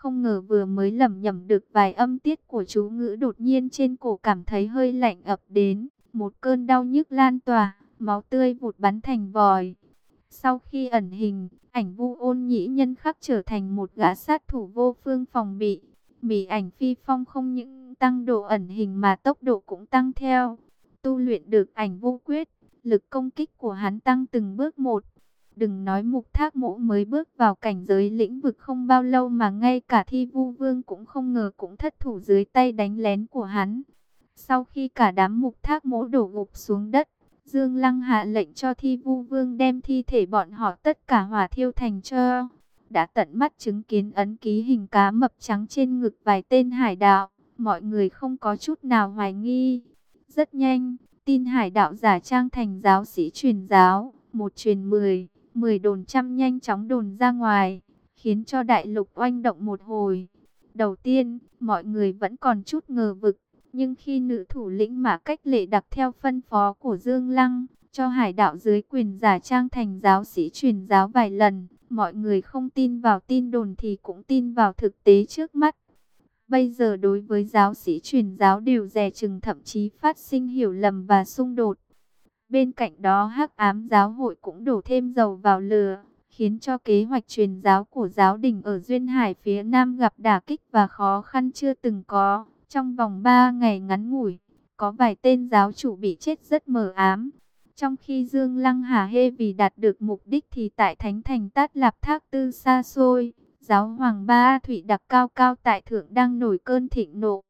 Không ngờ vừa mới lẩm nhẩm được vài âm tiết của chú ngữ đột nhiên trên cổ cảm thấy hơi lạnh ập đến. Một cơn đau nhức lan tỏa, máu tươi vụt bắn thành vòi. Sau khi ẩn hình, ảnh vu ôn nhĩ nhân khắc trở thành một gã sát thủ vô phương phòng bị. Mỹ ảnh phi phong không những tăng độ ẩn hình mà tốc độ cũng tăng theo. Tu luyện được ảnh vô quyết, lực công kích của hắn tăng từng bước một. Đừng nói mục thác mộ mới bước vào cảnh giới lĩnh vực không bao lâu mà ngay cả thi vu vương cũng không ngờ cũng thất thủ dưới tay đánh lén của hắn. Sau khi cả đám mục thác mộ đổ gục xuống đất, Dương Lăng hạ lệnh cho thi vu vương đem thi thể bọn họ tất cả hỏa thiêu thành cho. Đã tận mắt chứng kiến ấn ký hình cá mập trắng trên ngực vài tên hải đạo, mọi người không có chút nào hoài nghi. Rất nhanh, tin hải đạo giả trang thành giáo sĩ truyền giáo, một truyền mười, mười đồn trăm nhanh chóng đồn ra ngoài, khiến cho đại lục oanh động một hồi. Đầu tiên, mọi người vẫn còn chút ngờ vực, nhưng khi nữ thủ lĩnh mà cách lệ đặc theo phân phó của Dương Lăng, cho hải đạo dưới quyền giả trang thành giáo sĩ truyền giáo vài lần, mọi người không tin vào tin đồn thì cũng tin vào thực tế trước mắt. Bây giờ đối với giáo sĩ truyền giáo đều dè chừng thậm chí phát sinh hiểu lầm và xung đột. Bên cạnh đó hắc ám giáo hội cũng đổ thêm dầu vào lửa, khiến cho kế hoạch truyền giáo của giáo đình ở Duyên Hải phía Nam gặp đả kích và khó khăn chưa từng có. Trong vòng 3 ngày ngắn ngủi, có vài tên giáo chủ bị chết rất mờ ám. Trong khi Dương Lăng Hà Hê vì đạt được mục đích thì tại Thánh Thành Tát Lạp Thác Tư xa xôi, giáo hoàng Ba Thụy đặc cao cao tại thượng đang nổi cơn thịnh nộ.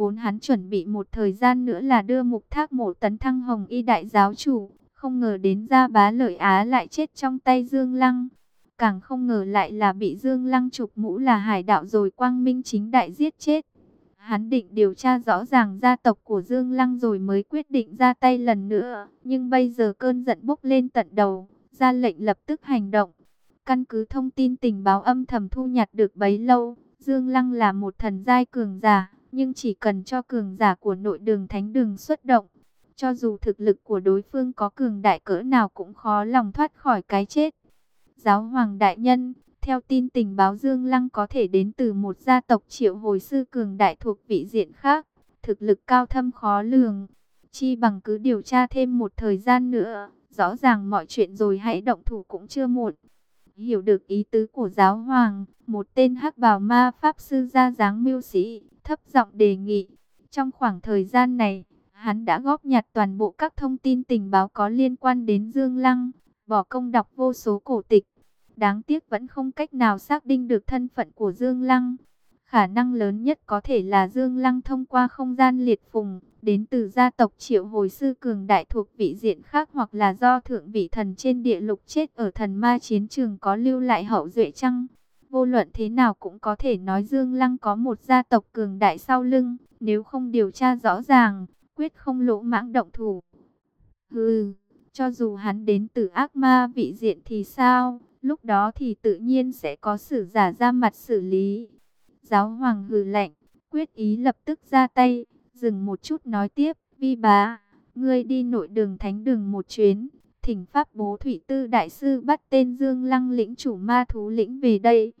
Vốn hắn chuẩn bị một thời gian nữa là đưa mục thác mộ tấn thăng hồng y đại giáo chủ, không ngờ đến ra bá lợi Á lại chết trong tay Dương Lăng. Càng không ngờ lại là bị Dương Lăng chụp mũ là hải đạo rồi quang minh chính đại giết chết. Hắn định điều tra rõ ràng gia tộc của Dương Lăng rồi mới quyết định ra tay lần nữa. Nhưng bây giờ cơn giận bốc lên tận đầu, ra lệnh lập tức hành động. Căn cứ thông tin tình báo âm thầm thu nhặt được bấy lâu, Dương Lăng là một thần giai cường giả, nhưng chỉ cần cho cường giả của nội đường thánh đường xuất động. Cho dù thực lực của đối phương có cường đại cỡ nào cũng khó lòng thoát khỏi cái chết. Giáo hoàng đại nhân, theo tin tình báo Dương Lăng có thể đến từ một gia tộc triệu hồi sư cường đại thuộc vị diện khác, thực lực cao thâm khó lường. Chi bằng cứ điều tra thêm một thời gian nữa, rõ ràng mọi chuyện rồi hãy động thủ cũng chưa muộn. Hiểu được ý tứ của giáo hoàng, một tên hắc bào ma pháp sư ra dáng mưu sĩ, thấp giọng đề nghị. Trong khoảng thời gian này, hắn đã góp nhặt toàn bộ các thông tin tình báo có liên quan đến Dương Lăng, bỏ công đọc vô số cổ tịch, Đáng tiếc vẫn không cách nào xác định được thân phận của Dương Lăng. Khả năng lớn nhất có thể là Dương Lăng thông qua không gian liệt phùng, đến từ gia tộc triệu hồi sư cường đại thuộc vị diện khác hoặc là do thượng vị thần trên địa lục chết ở thần ma chiến trường có lưu lại hậu duệ chăng. Vô luận thế nào cũng có thể nói Dương Lăng có một gia tộc cường đại sau lưng, nếu không điều tra rõ ràng, quyết không lỗ mãng động thủ. Hừ, cho dù hắn đến từ ác ma vị diện thì sao? lúc đó thì tự nhiên sẽ có sử giả ra mặt xử lý. Giáo hoàng hừ lạnh, quyết ý lập tức ra tay, dừng một chút nói tiếp, vi bá, ngươi đi nội đường thánh đường một chuyến, thỉnh pháp bố thủy tư đại sư bắt tên Dương Lăng lĩnh chủ ma thú lĩnh về đây.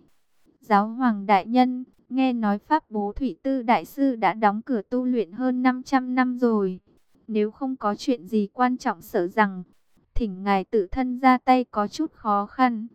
Giáo hoàng đại nhân, nghe nói pháp bố thủy tư đại sư đã đóng cửa tu luyện hơn 500 năm rồi. Nếu không có chuyện gì quan trọng sợ rằng thỉnh ngài tự thân ra tay có chút khó khăn.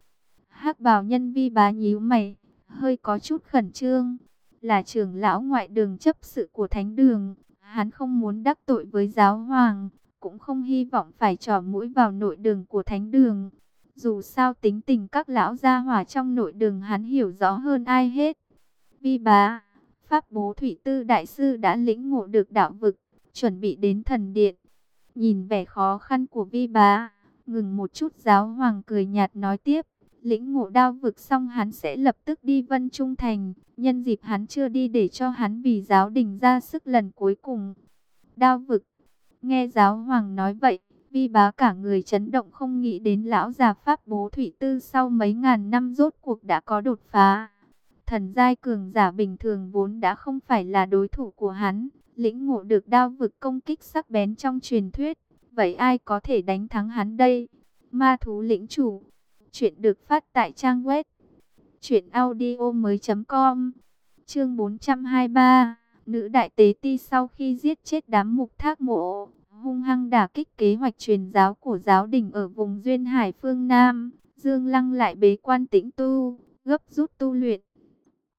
hắc bào nhân vi bá nhíu mày, hơi có chút khẩn trương. Là trưởng lão ngoại đường chấp sự của thánh đường, hắn không muốn đắc tội với giáo hoàng, cũng không hy vọng phải trò mũi vào nội đường của thánh đường. Dù sao tính tình các lão gia hỏa trong nội đường hắn hiểu rõ hơn ai hết. Vi bá, Pháp bố Thủy Tư Đại Sư đã lĩnh ngộ được đạo vực, chuẩn bị đến thần điện. Nhìn vẻ khó khăn của Vi bá, Ngừng một chút giáo hoàng cười nhạt nói tiếp. Lĩnh ngộ đao vực xong hắn sẽ lập tức đi Vân Trung Thành. Nhân dịp hắn chưa đi để cho hắn vì giáo đình ra sức lần cuối cùng. Đao vực. Nghe giáo hoàng nói vậy. Vi bá cả người chấn động không nghĩ đến lão già Pháp bố Thủy Tư sau mấy ngàn năm rốt cuộc đã có đột phá. Thần giai cường giả bình thường vốn đã không phải là đối thủ của hắn. Lĩnh ngộ được đao vực công kích sắc bén trong truyền thuyết, Vậy ai có thể đánh thắng hắn đây? Ma thú lĩnh chủ. Chuyện được phát tại trang web, Chuyện audio mới com, Chương 423 Nữ đại tế ti sau khi giết chết đám mục thác mộ. Hung hăng đả kích kế hoạch truyền giáo của giáo đình ở vùng Duyên Hải phương Nam. Dương Lăng lại bế quan tĩnh tu, gấp rút tu luyện.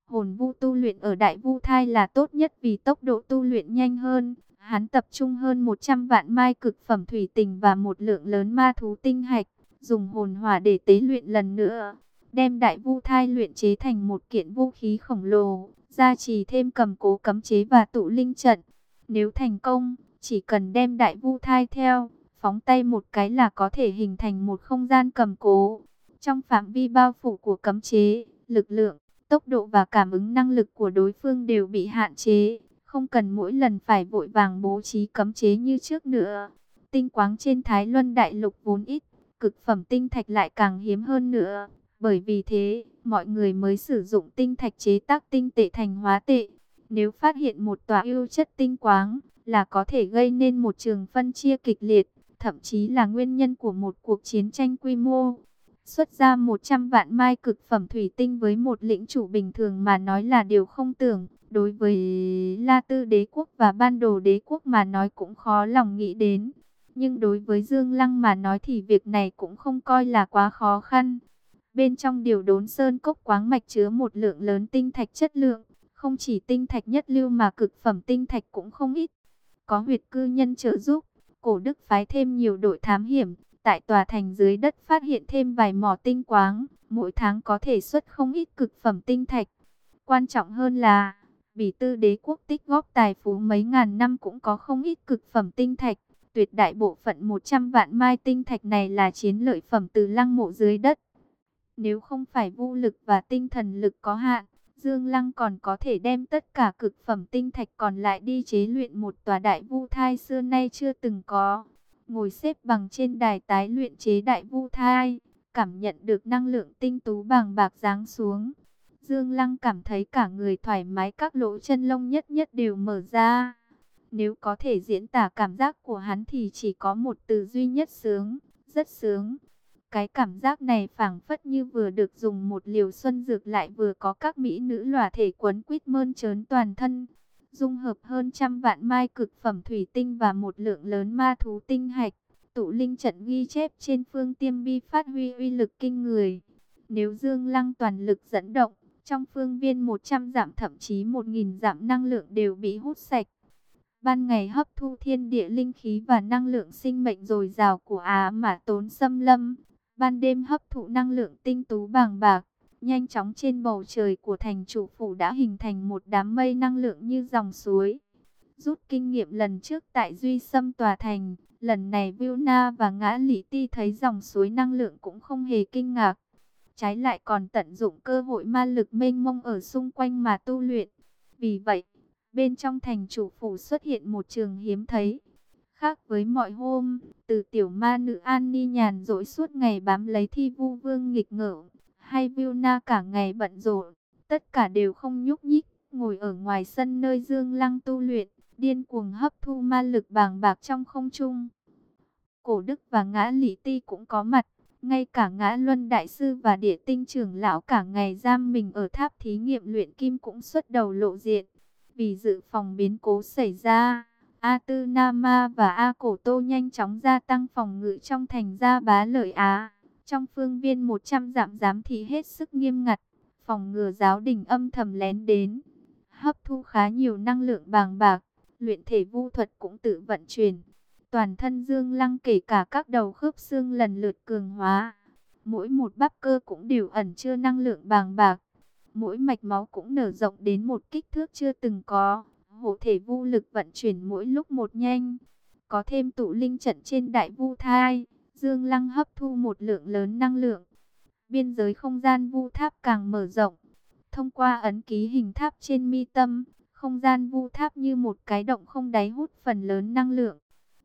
Hồn vu tu luyện ở Đại Vu Thai là tốt nhất vì tốc độ tu luyện nhanh hơn. Hắn tập trung hơn 100 vạn mai cực phẩm thủy tình và một lượng lớn ma thú tinh hạch Dùng hồn hỏa để tế luyện lần nữa đem đại vu thai luyện chế thành một kiện vũ khí khổng lồ, gia trì thêm cầm cố cấm chế và tụ linh trận. Nếu thành công, chỉ cần đem đại vu thai theo, phóng tay một cái là có thể hình thành một không gian cầm cố. Trong phạm vi bao phủ của cấm chế, lực lượng, tốc độ và cảm ứng năng lực của đối phương đều bị hạn chế, không cần mỗi lần phải vội vàng bố trí cấm chế như trước nữa. Tinh quáng trên Thái Luân Đại Lục vốn ít, cực phẩm tinh thạch lại càng hiếm hơn nữa. Bởi vì thế, mọi người mới sử dụng tinh thạch chế tác tinh tệ thành hóa tệ. Nếu phát hiện một tòa ưu chất tinh quáng, là có thể gây nên một trường phân chia kịch liệt, thậm chí là nguyên nhân của một cuộc chiến tranh quy mô. Xuất ra 100 vạn mai cực phẩm thủy tinh với một lĩnh chủ bình thường mà nói là điều không tưởng. Đối với La Tư đế quốc và Ban Đồ đế quốc mà nói cũng khó lòng nghĩ đến. Nhưng đối với Dương Lăng mà nói thì việc này cũng không coi là quá khó khăn. Bên trong điều đốn sơn cốc quáng mạch chứa một lượng lớn tinh thạch chất lượng, không chỉ tinh thạch nhất lưu mà cực phẩm tinh thạch cũng không ít. Có huyệt cư nhân trợ giúp, cổ đức phái thêm nhiều đội thám hiểm, tại tòa thành dưới đất phát hiện thêm vài mỏ tinh quáng, mỗi tháng có thể xuất không ít cực phẩm tinh thạch. Quan trọng hơn là, bỉ tư đế quốc tích góp tài phú mấy ngàn năm cũng có không ít cực phẩm tinh thạch. Tuyệt đại bộ phận 100 vạn mai tinh thạch này là chiến lợi phẩm từ lăng mộ dưới đất. Nếu không phải vũ lực và tinh thần lực có hạn, Dương Lăng còn có thể đem tất cả cực phẩm tinh thạch còn lại đi chế luyện một tòa đại vu thai xưa nay chưa từng có. Ngồi xếp bằng trên đài tái luyện chế đại vu thai, cảm nhận được năng lượng tinh tú bàng bạc giáng xuống. Dương Lăng cảm thấy cả người thoải mái các lỗ chân lông nhất nhất đều mở ra. Nếu có thể diễn tả cảm giác của hắn thì chỉ có một từ duy nhất sướng, rất sướng. Cái cảm giác này phảng phất như vừa được dùng một liều xuân dược lại vừa có các mỹ nữ lòa thể quấn quýt mơn trớn toàn thân. Dung hợp hơn trăm vạn mai cực phẩm thủy tinh và một lượng lớn ma thú tinh hạch. Tụ linh trận ghi chép trên phương tiêm bi phát huy uy lực kinh người. Nếu Dương Lăng toàn lực dẫn động, trong phương viên 100 giảm thậm chí 1.000 giảm năng lượng đều bị hút sạch. Ban ngày hấp thu thiên địa linh khí và năng lượng sinh mệnh dồi dào của Á mà tốn xâm lâm, ban đêm hấp thụ năng lượng tinh tú bàng bạc. Nhanh chóng trên bầu trời của thành chủ phủ đã hình thành một đám mây năng lượng như dòng suối. Rút kinh nghiệm lần trước tại Duy Sâm Tòa Thành, lần này Vilna và Ngã Lý Ti thấy dòng suối năng lượng cũng không hề kinh ngạc. Trái lại còn tận dụng cơ hội ma lực mênh mông ở xung quanh mà tu luyện. Vì vậy, bên trong thành chủ phủ xuất hiện một trường hiếm thấy, Khác với mọi hôm, từ tiểu ma nữ An Ni nhàn rỗi suốt ngày bám lấy thi vu vương nghịch ngợm, hay Na cả ngày bận rộn, tất cả đều không nhúc nhích, ngồi ở ngoài sân nơi Dương Lăng tu luyện, điên cuồng hấp thu ma lực bàng bạc trong không trung. Cổ Đức và Ngã Lý Ti cũng có mặt, ngay cả Ngã Luân Đại Sư và Địa Tinh trưởng lão cả ngày giam mình ở tháp thí nghiệm luyện kim cũng xuất đầu lộ diện, vì dự phòng biến cố xảy ra. A Tư Nama và A Cổ Tô nhanh chóng gia tăng phòng ngự trong thành gia bá lợi Á. Trong phương viên 100 dặm giám thị hết sức nghiêm ngặt, phòng ngừa giáo đình âm thầm lén đến. Hấp thu khá nhiều năng lượng bàng bạc, luyện thể vu thuật cũng tự vận chuyển. Toàn thân dương lăng kể cả các đầu khớp xương lần lượt cường hóa. Mỗi một bắp cơ cũng đều ẩn chứa năng lượng bàng bạc. Mỗi mạch máu cũng nở rộng đến một kích thước chưa từng có hộ thể vu lực vận chuyển mỗi lúc một nhanh. Có thêm tụ linh trận trên đại vu thai, Dương Lăng hấp thu một lượng lớn năng lượng. Biên giới không gian vu tháp càng mở rộng. Thông qua ấn ký hình tháp trên mi tâm, không gian vu tháp như một cái động không đáy hút phần lớn năng lượng.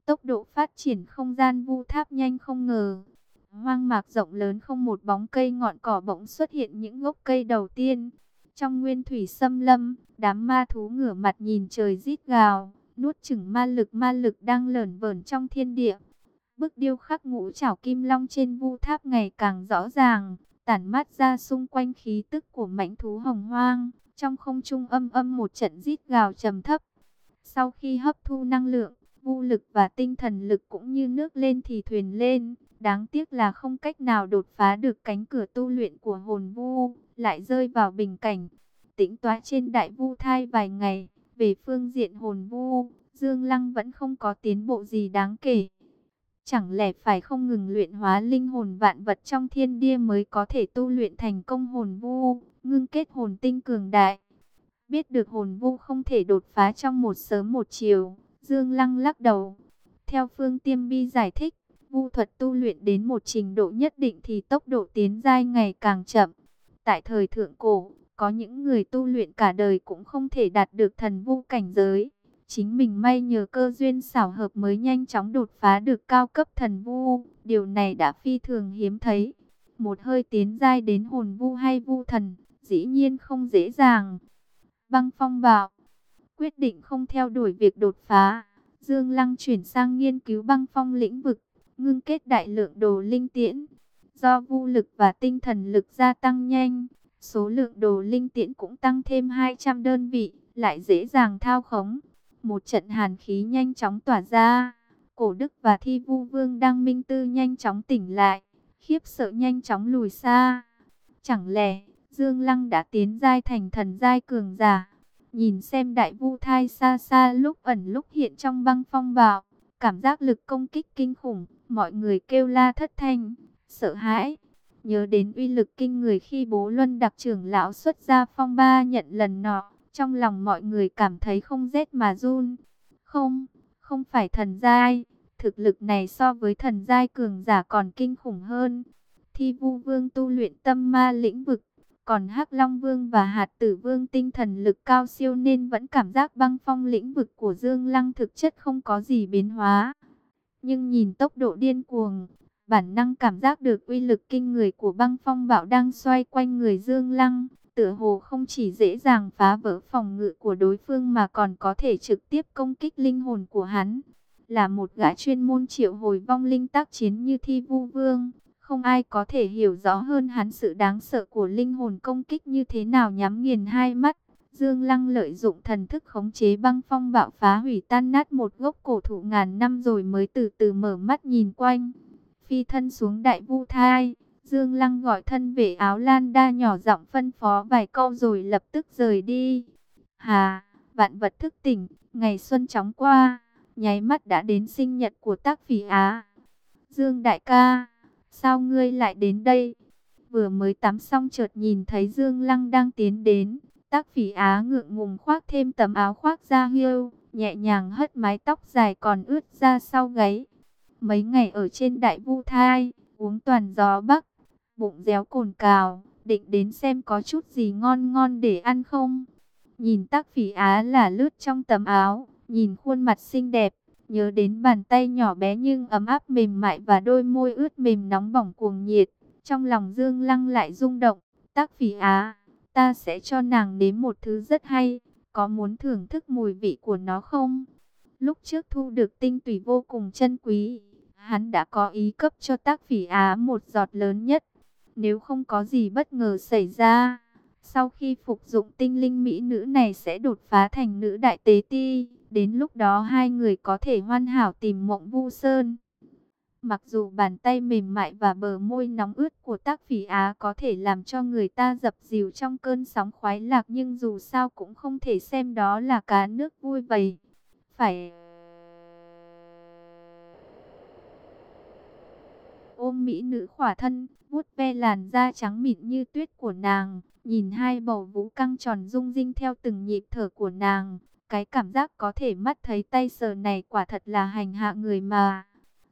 Tốc độ phát triển không gian vu tháp nhanh không ngờ. Hoang mạc rộng lớn không một bóng cây ngọn cỏ bỗng xuất hiện những gốc cây đầu tiên. Trong nguyên thủy xâm lâm, đám ma thú ngửa mặt nhìn trời rít gào, nuốt chửng ma lực ma lực đang lởn vởn trong thiên địa. Bức điêu khắc ngũ trảo kim long trên vu tháp ngày càng rõ ràng, tản mát ra xung quanh khí tức của mãnh thú hồng hoang. Trong không trung âm âm một trận rít gào trầm thấp. Sau khi hấp thu năng lượng, vu lực và tinh thần lực cũng như nước lên thì thuyền lên. Đáng tiếc là không cách nào đột phá được cánh cửa tu luyện của hồn vu, lại rơi vào bình cảnh. Tĩnh tọa trên đại vu thai vài ngày, về phương diện hồn vu, Dương Lăng vẫn không có tiến bộ gì đáng kể. Chẳng lẽ phải không ngừng luyện hóa linh hồn vạn vật trong thiên địa mới có thể tu luyện thành công hồn vu, ngưng kết hồn tinh cường đại. Biết được hồn vu không thể đột phá trong một sớm một chiều, Dương Lăng lắc đầu. Theo Phương Tiêm Bi giải thích, vu thuật tu luyện đến một trình độ nhất định thì tốc độ tiến giai ngày càng chậm. Tại thời thượng cổ, có những người tu luyện cả đời cũng không thể đạt được thần vu cảnh giới. Chính mình may nhờ cơ duyên xảo hợp mới nhanh chóng đột phá được cao cấp thần vu. Điều này đã phi thường hiếm thấy. Một hơi tiến giai đến hồn vu hay vu thần, dĩ nhiên không dễ dàng. Băng phong bảo, quyết định không theo đuổi việc đột phá. Dương Lăng chuyển sang nghiên cứu băng phong lĩnh vực, ngưng kết đại lượng đồ linh tiễn. Do vũ lực và tinh thần lực gia tăng nhanh, số lượng đồ linh tiễn cũng tăng thêm 200 đơn vị, lại dễ dàng thao khống. Một trận hàn khí nhanh chóng tỏa ra. Cổ đức và thi vu vương đang minh tư nhanh chóng tỉnh lại. Khiếp sợ nhanh chóng lùi xa. Chẳng lẽ Dương Lăng đã tiến giai thành thần giai cường giả? Nhìn xem đại vu thai xa xa lúc ẩn lúc hiện trong băng phong bạo. Cảm giác lực công kích kinh khủng. Mọi người kêu la thất thanh. Sợ hãi. Nhớ đến uy lực kinh người khi bố Luân đặc trưởng lão xuất ra phong ba nhận lần nọ trong lòng mọi người cảm thấy không rét mà run. Không, không phải thần giai. Thực lực này so với thần giai cường giả còn kinh khủng hơn. Thi vu vương tu luyện tâm ma lĩnh vực. Còn hắc Long Vương và Hạt Tử Vương tinh thần lực cao siêu nên vẫn cảm giác băng phong lĩnh vực của Dương Lăng thực chất không có gì biến hóa. Nhưng nhìn tốc độ điên cuồng, bản năng cảm giác được uy lực kinh người của băng phong bạo đang xoay quanh người Dương Lăng tựa hồ không chỉ dễ dàng phá vỡ phòng ngự của đối phương mà còn có thể trực tiếp công kích linh hồn của hắn. Là một gã chuyên môn triệu hồi vong linh tác chiến như thi vu vương, không ai có thể hiểu rõ hơn hắn sự đáng sợ của linh hồn công kích như thế nào nhắm nghiền hai mắt. Dương Lăng lợi dụng thần thức khống chế băng phong bạo phá hủy tan nát một gốc cổ thụ ngàn năm rồi mới từ từ mở mắt nhìn quanh. Phi thân xuống đại vu thai, Dương Lăng gọi thân vệ áo lan đa nhỏ giọng phân phó vài câu rồi lập tức rời đi. Hà, vạn vật thức tỉnh, ngày xuân chóng qua, nháy mắt đã đến sinh nhật của tác phỉ Á. Dương đại ca, sao ngươi lại đến đây? Vừa mới tắm xong chợt nhìn thấy Dương Lăng đang tiến đến. Tác phỉ Á ngượng ngùng khoác thêm tấm áo khoác da hiêu, nhẹ nhàng hất mái tóc dài còn ướt ra sau gáy. Mấy ngày ở trên đại vu thai, uống toàn gió bắc, bụng réo cồn cào, định đến xem có chút gì ngon ngon để ăn không. Nhìn tác phỉ á là lướt trong tấm áo, nhìn khuôn mặt xinh đẹp, nhớ đến bàn tay nhỏ bé nhưng ấm áp mềm mại và đôi môi ướt mềm nóng bỏng cuồng nhiệt. Trong lòng Dương Lăng lại rung động, tác phỉ á, ta sẽ cho nàng nếm một thứ rất hay, có muốn thưởng thức mùi vị của nó không? Lúc trước thu được tinh tùy vô cùng chân quý, hắn đã có ý cấp cho tác phỉ á một giọt lớn nhất. Nếu không có gì bất ngờ xảy ra, sau khi phục dụng tinh linh mỹ nữ này sẽ đột phá thành nữ đại tế ti. Đến lúc đó hai người có thể hoàn hảo tìm mộng vu sơn. Mặc dù bàn tay mềm mại và bờ môi nóng ướt của tác phỉ Á có thể làm cho người ta dập dìu trong cơn sóng khoái lạc nhưng dù sao cũng không thể xem đó là cá nước vui vầy. Phải... ôm mỹ nữ khỏa thân, vuốt ve làn da trắng mịn như tuyết của nàng, nhìn hai bầu vũ căng tròn rung rinh theo từng nhịp thở của nàng. Cái cảm giác có thể mắt thấy tay sờ này quả thật là hành hạ người mà.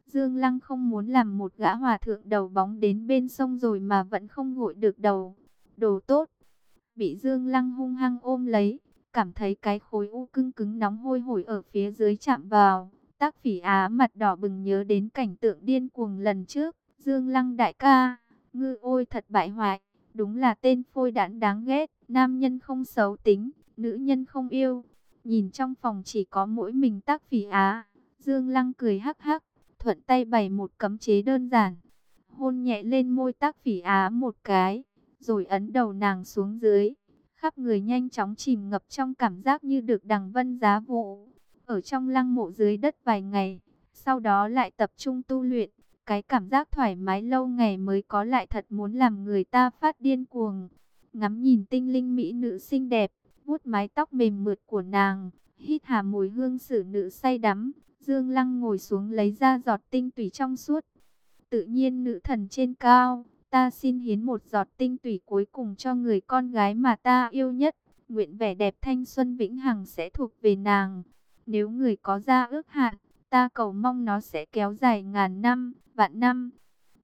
Dương Lăng không muốn làm một gã hòa thượng đầu bóng đến bên sông rồi mà vẫn không gội được đầu. Đồ tốt. Bị Dương Lăng hung hăng ôm lấy, cảm thấy cái khối u cưng cứng nóng hôi hổi ở phía dưới chạm vào. Tác phỉ á mặt đỏ bừng nhớ đến cảnh tượng điên cuồng lần trước. Dương Lăng đại ca, ngư ôi thật bại hoại, đúng là tên phôi đản đáng ghét, nam nhân không xấu tính, nữ nhân không yêu. Nhìn trong phòng chỉ có mỗi mình tác phỉ á, Dương Lăng cười hắc hắc, thuận tay bày một cấm chế đơn giản. hôn nhẹ lên môi tác phỉ á một cái, rồi ấn đầu nàng xuống dưới. Khắp người nhanh chóng chìm ngập trong cảm giác như được đằng vân giá vụ. Ở trong lăng mộ dưới đất vài ngày, sau đó lại tập trung tu luyện. Cái cảm giác thoải mái lâu ngày mới có lại thật muốn làm người ta phát điên cuồng. Ngắm nhìn tinh linh mỹ nữ xinh đẹp, vuốt mái tóc mềm mượt của nàng, hít hà mùi hương sử nữ say đắm. Dương Lăng ngồi xuống lấy ra giọt tinh tủy trong suốt. Tự nhiên nữ thần trên cao, ta xin hiến một giọt tinh tủy cuối cùng cho người con gái mà ta yêu nhất. Nguyện vẻ đẹp thanh xuân vĩnh hằng sẽ thuộc về nàng. Nếu người có ra ước hạn, ta cầu mong nó sẽ kéo dài ngàn năm, vạn năm.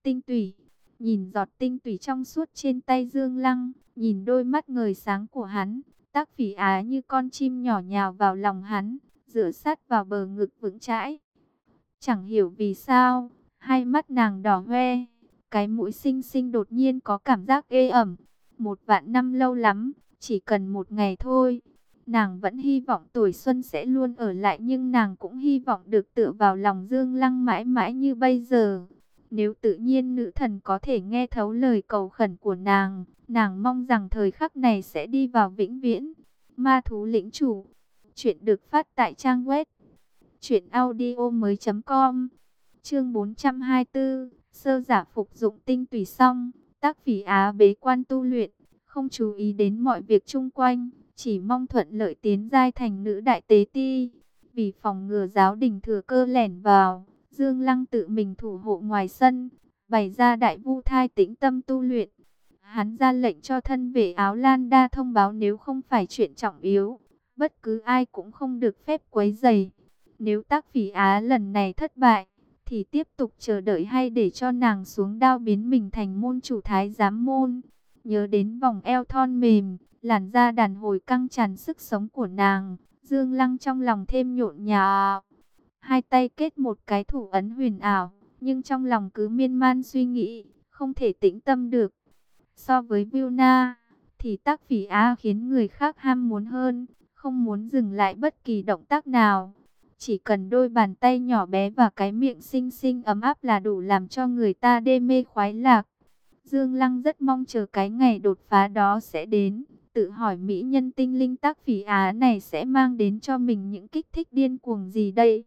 Tinh tủy, nhìn giọt tinh tủy trong suốt trên tay Dương Lăng, nhìn đôi mắt ngời sáng của hắn, tác phỉ á như con chim nhỏ nhào vào lòng hắn, dựa sát vào bờ ngực vững chãi. Chẳng hiểu vì sao, hai mắt nàng đỏ hoe, cái mũi xinh xinh đột nhiên có cảm giác ê ẩm. Một vạn năm lâu lắm, chỉ cần một ngày thôi. Nàng vẫn hy vọng tuổi xuân sẽ luôn ở lại nhưng nàng cũng hy vọng được tựa vào lòng Dương Lăng mãi mãi như bây giờ. Nếu tự nhiên nữ thần có thể nghe thấu lời cầu khẩn của nàng, nàng mong rằng thời khắc này sẽ đi vào vĩnh viễn. Ma thú lĩnh chủ, chuyện được phát tại trang web mới.com Chương 424, sơ giả phục dụng tinh tùy xong, tác phỉ á bế quan tu luyện, không chú ý đến mọi việc chung quanh, chỉ mong thuận lợi tiến giai thành nữ đại tế ti. Vì phòng ngừa giáo đình thừa cơ lẻn vào, Dương Lăng tự mình thủ hộ ngoài sân, bày ra đại vu thai tĩnh tâm tu luyện. Hắn ra lệnh cho thân vệ áo lan đa thông báo nếu không phải chuyện trọng yếu, bất cứ ai cũng không được phép quấy dày. Nếu tác phỉ á lần này thất bại, thì tiếp tục chờ đợi hay để cho nàng xuống đao biến mình thành môn chủ thái giám môn. Nhớ đến vòng eo thon mềm, làn da đàn hồi căng tràn sức sống của nàng, Dương Lăng trong lòng thêm nhộn nhà. Hai tay kết một cái thủ ấn huyền ảo, nhưng trong lòng cứ miên man suy nghĩ, không thể tĩnh tâm được. So với Vilna, thì tác phỉ a khiến người khác ham muốn hơn, không muốn dừng lại bất kỳ động tác nào. Chỉ cần đôi bàn tay nhỏ bé và cái miệng xinh xinh ấm áp là đủ làm cho người ta đê mê khoái lạc. Dương Lăng rất mong chờ cái ngày đột phá đó sẽ đến. Tự hỏi mỹ nhân tinh linh tác phỉ á này sẽ mang đến cho mình những kích thích điên cuồng gì đây?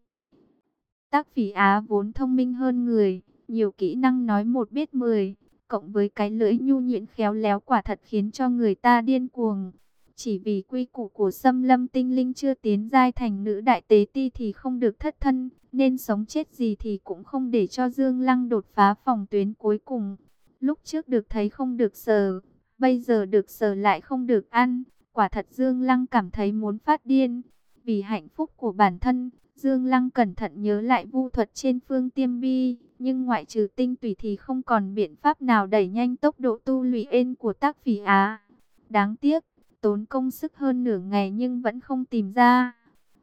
Tác phỉ á vốn thông minh hơn người, nhiều kỹ năng nói một biết mười, cộng với cái lưỡi nhu nhuyễn khéo léo quả thật khiến cho người ta điên cuồng. Chỉ vì quy củ của xâm lâm tinh linh chưa tiến giai thành nữ đại tế ti thì không được thất thân, nên sống chết gì thì cũng không để cho Dương Lăng đột phá phòng tuyến cuối cùng. Lúc trước được thấy không được sờ, bây giờ được sờ lại không được ăn, quả thật Dương Lăng cảm thấy muốn phát điên. Vì hạnh phúc của bản thân, Dương Lăng cẩn thận nhớ lại vu thuật trên phương tiêm bi, nhưng ngoại trừ tinh tùy thì không còn biện pháp nào đẩy nhanh tốc độ tu luyện của tác phỉ Á. Đáng tiếc, tốn công sức hơn nửa ngày nhưng vẫn không tìm ra.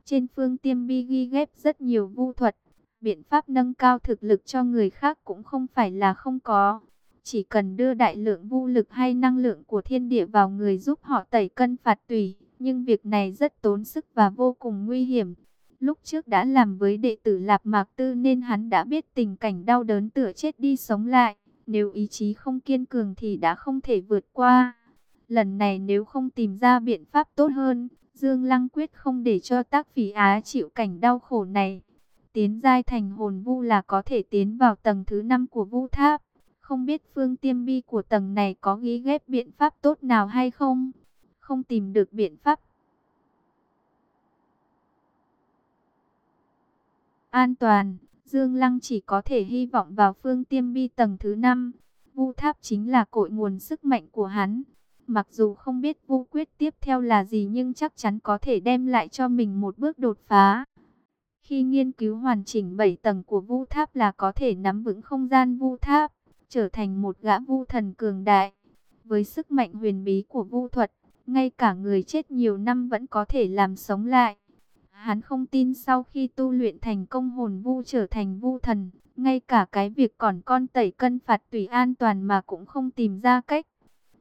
Trên phương tiêm bi ghi ghép rất nhiều vu thuật, biện pháp nâng cao thực lực cho người khác cũng không phải là không có. Chỉ cần đưa đại lượng vu lực hay năng lượng của thiên địa vào người giúp họ tẩy cân phạt tùy, nhưng việc này rất tốn sức và vô cùng nguy hiểm. Lúc trước đã làm với đệ tử Lạp Mạc Tư nên hắn đã biết tình cảnh đau đớn tựa chết đi sống lại. Nếu ý chí không kiên cường thì đã không thể vượt qua. Lần này nếu không tìm ra biện pháp tốt hơn, Dương Lăng quyết không để cho tác phí Á chịu cảnh đau khổ này. Tiến giai thành hồn vu là có thể tiến vào tầng thứ 5 của vu tháp. Không biết phương tiêm bi của tầng này có ghi ghép biện pháp tốt nào hay không? Không tìm được biện pháp. An toàn, Dương Lăng chỉ có thể hy vọng vào phương tiêm bi tầng thứ 5. Vu tháp chính là cội nguồn sức mạnh của hắn. Mặc dù không biết vu quyết tiếp theo là gì nhưng chắc chắn có thể đem lại cho mình một bước đột phá. Khi nghiên cứu hoàn chỉnh 7 tầng của vu tháp là có thể nắm vững không gian vu tháp, trở thành một gã vu thần cường đại. Với sức mạnh huyền bí của vu thuật, ngay cả người chết nhiều năm vẫn có thể làm sống lại. Hắn không tin sau khi tu luyện thành công hồn vu trở thành vu thần, ngay cả cái việc còn con tẩy cân phạt tùy an toàn mà cũng không tìm ra cách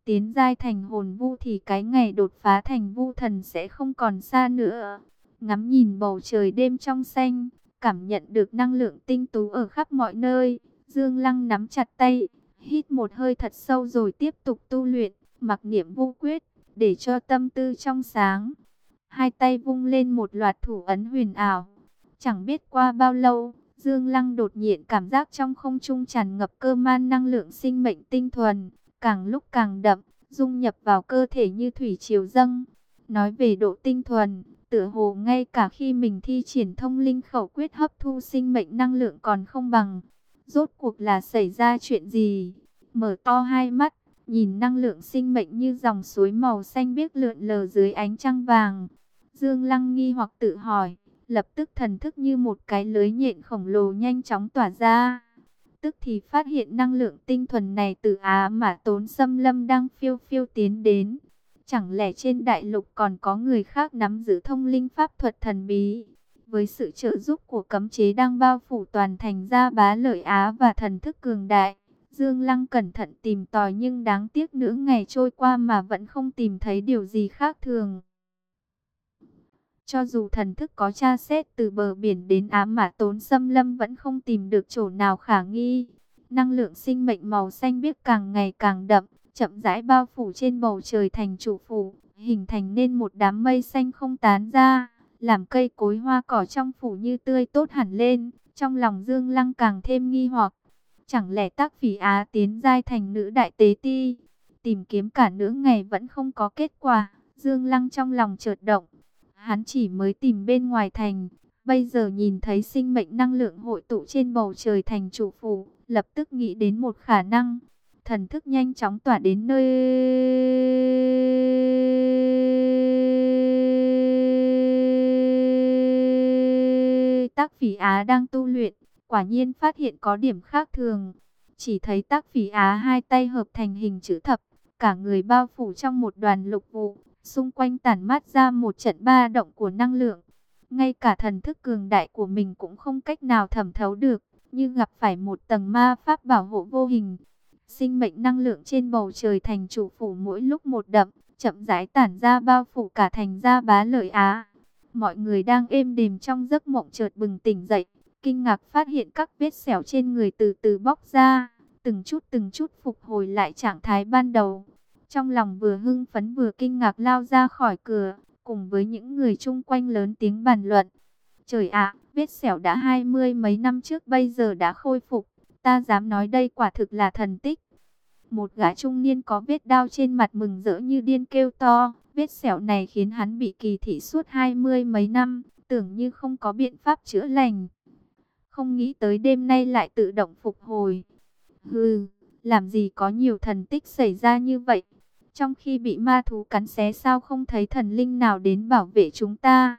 tiến giai thành hồn vu thì cái ngày đột phá thành vu thần sẽ không còn xa nữa. Ngắm nhìn bầu trời đêm trong xanh, cảm nhận được năng lượng tinh tú ở khắp mọi nơi, Dương Lăng nắm chặt tay, hít một hơi thật sâu rồi tiếp tục tu luyện, mặc niệm vô quyết, để cho tâm tư trong sáng. Hai tay vung lên một loạt thủ ấn huyền ảo. Chẳng biết qua bao lâu, Dương Lăng đột nhiên cảm giác trong không trung tràn ngập cơ man năng lượng sinh mệnh tinh thuần, càng lúc càng đậm, dung nhập vào cơ thể như thủy triều dâng. Nói về độ tinh thuần, tựa hồ ngay cả khi mình thi triển thông linh khẩu quyết hấp thu sinh mệnh năng lượng còn không bằng. Rốt cuộc là xảy ra chuyện gì? Mở to hai mắt, nhìn năng lượng sinh mệnh như dòng suối màu xanh biếc lượn lờ dưới ánh trăng vàng. Dương Lăng nghi hoặc tự hỏi, lập tức thần thức như một cái lưới nhện khổng lồ nhanh chóng tỏa ra. Tức thì phát hiện năng lượng tinh thuần này từ Á mà tốn xâm lâm đang phiêu phiêu tiến đến. Chẳng lẽ trên đại lục còn có người khác nắm giữ thông linh pháp thuật thần bí? Với sự trợ giúp của cấm chế đang bao phủ toàn thành ra bá lợi Á và thần thức cường đại, Dương Lăng cẩn thận tìm tòi nhưng đáng tiếc nửa ngày trôi qua mà vẫn không tìm thấy điều gì khác thường. Cho dù thần thức có tra xét từ bờ biển đến ám mà tốn xâm lâm vẫn không tìm được chỗ nào khả nghi. Năng lượng sinh mệnh màu xanh biếc càng ngày càng đậm, chậm rãi bao phủ trên bầu trời thành trụ phủ, hình thành nên một đám mây xanh không tán ra, làm cây cối hoa cỏ trong phủ như tươi tốt hẳn lên. Trong lòng Dương Lăng càng thêm nghi hoặc, chẳng lẽ tác phỉ Á tiến giai thành nữ đại tế ti, tìm kiếm cả nửa ngày vẫn không có kết quả. Dương Lăng trong lòng chợt động, Hắn chỉ mới tìm bên ngoài thành, bây giờ nhìn thấy sinh mệnh năng lượng hội tụ trên bầu trời thành chủ phủ, lập tức nghĩ đến một khả năng. Thần thức nhanh chóng tỏa đến nơi... Tác phỉ Á đang tu luyện, quả nhiên phát hiện có điểm khác thường. Chỉ thấy tác phỉ Á hai tay hợp thành hình chữ thập, cả người bao phủ trong một đoàn lục vụ, Xung quanh tản mát ra một trận ba động của năng lượng. Ngay cả thần thức cường đại của mình cũng không cách nào thẩm thấu được, như gặp phải một tầng ma pháp bảo hộ vô hình. Sinh mệnh năng lượng trên bầu trời thành chủ phủ mỗi lúc một đậm, chậm rãi tản ra bao phủ cả thành ra bá lợi Á. Mọi người đang êm đềm trong giấc mộng chợt bừng tỉnh dậy, kinh ngạc phát hiện các vết sẹo trên người từ từ bóc ra, từng chút từng chút phục hồi lại trạng thái ban đầu. Trong lòng vừa hưng phấn vừa kinh ngạc lao ra khỏi cửa, cùng với những người chung quanh lớn tiếng bàn luận. Trời ạ, vết sẹo đã hai mươi mấy năm trước bây giờ đã khôi phục, ta dám nói đây quả thực là thần tích. Một gã trung niên có vết đau trên mặt mừng rỡ như điên kêu to, vết sẹo này khiến hắn bị kỳ thị suốt hai mươi mấy năm, tưởng như không có biện pháp chữa lành. Không nghĩ tới đêm nay lại tự động phục hồi. Hừ, làm gì có nhiều thần tích xảy ra như vậy. Trong khi bị ma thú cắn xé sao không thấy thần linh nào đến bảo vệ chúng ta.